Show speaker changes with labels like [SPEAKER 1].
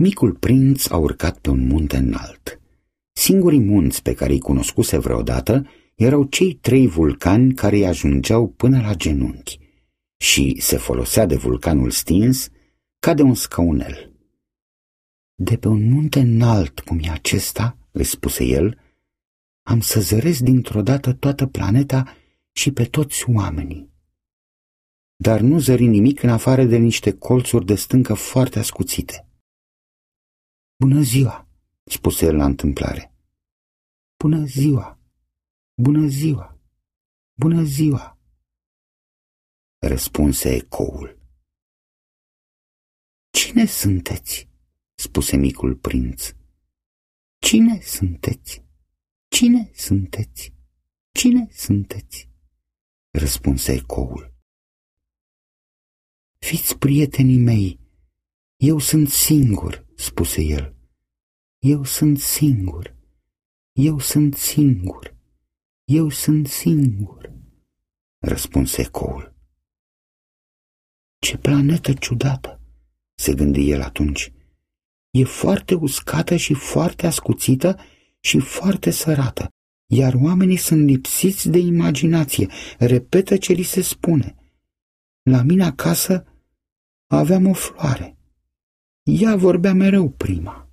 [SPEAKER 1] Micul prinț a urcat pe un munte înalt. Singurii munți pe care îi cunoscuse vreodată erau cei trei vulcani care îi ajungeau până la genunchi și se folosea de vulcanul stins ca de un scaunel. De pe un munte înalt cum e acesta, le spuse el, am să zăresc dintr-o dată toată planeta și pe toți oamenii. Dar nu zări nimic în afară de niște colțuri de stâncă foarte ascuțite. Bună ziua, spuse el la întâmplare. Bună ziua, bună ziua, bună ziua, răspunse ecoul. Cine sunteți? spuse micul prinț. Cine sunteți? Cine sunteți? Cine sunteți? răspunse ecoul. Fiți prietenii mei, eu sunt singur, spuse el. Eu sunt singur, eu sunt singur, eu sunt singur, răspunse ecoul. Ce planetă ciudată, se gândi el atunci. E foarte uscată și foarte ascuțită și foarte sărată, iar oamenii sunt lipsiți de imaginație, repetă ce li se spune. La mine acasă aveam o floare. Ea vorbea mereu prima.